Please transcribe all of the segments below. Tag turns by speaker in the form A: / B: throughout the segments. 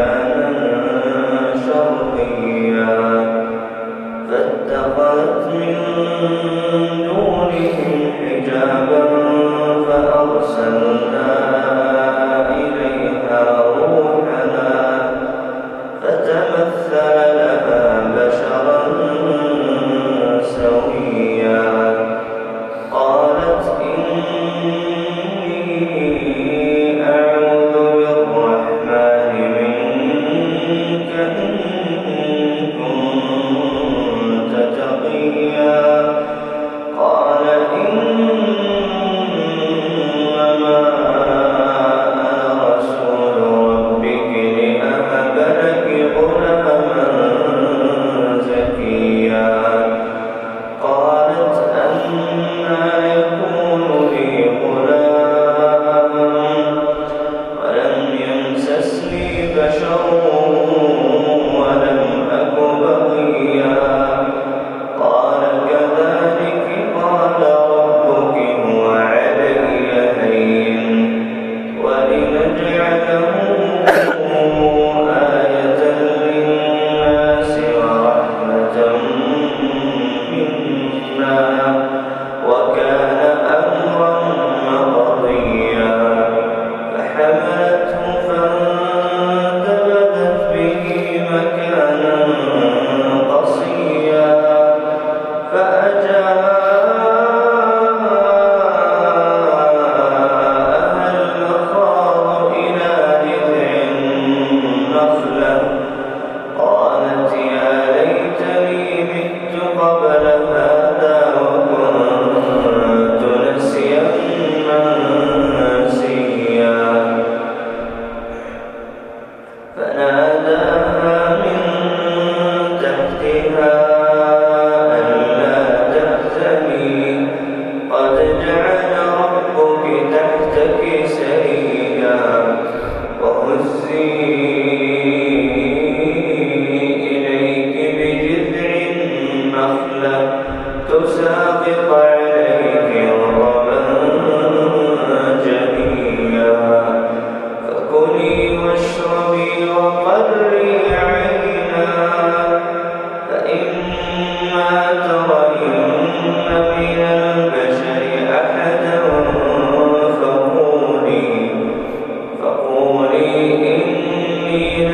A: ذلك obra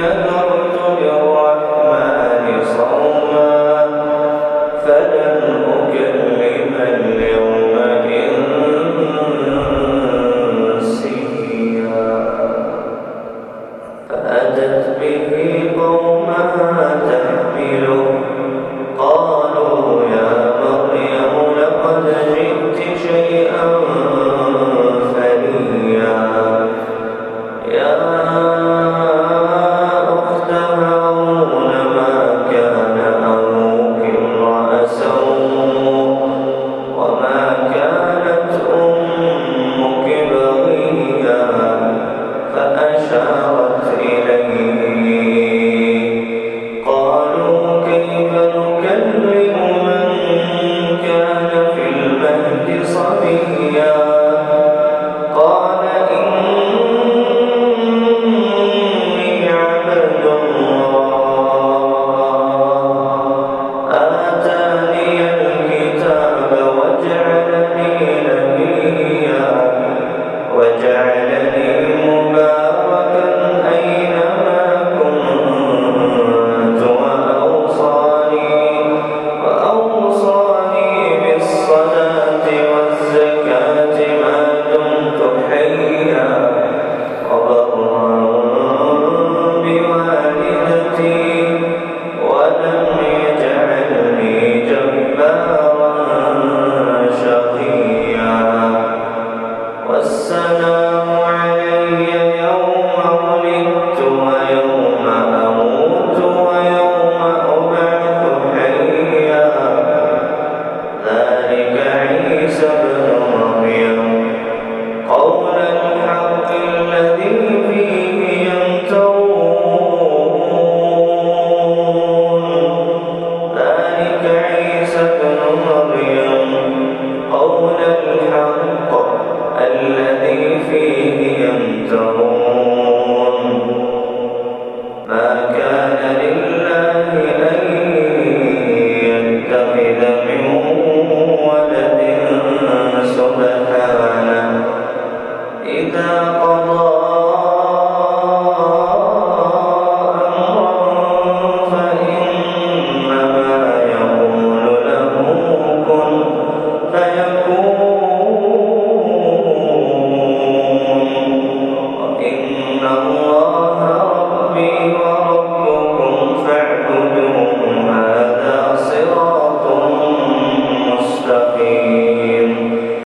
A: Yeah.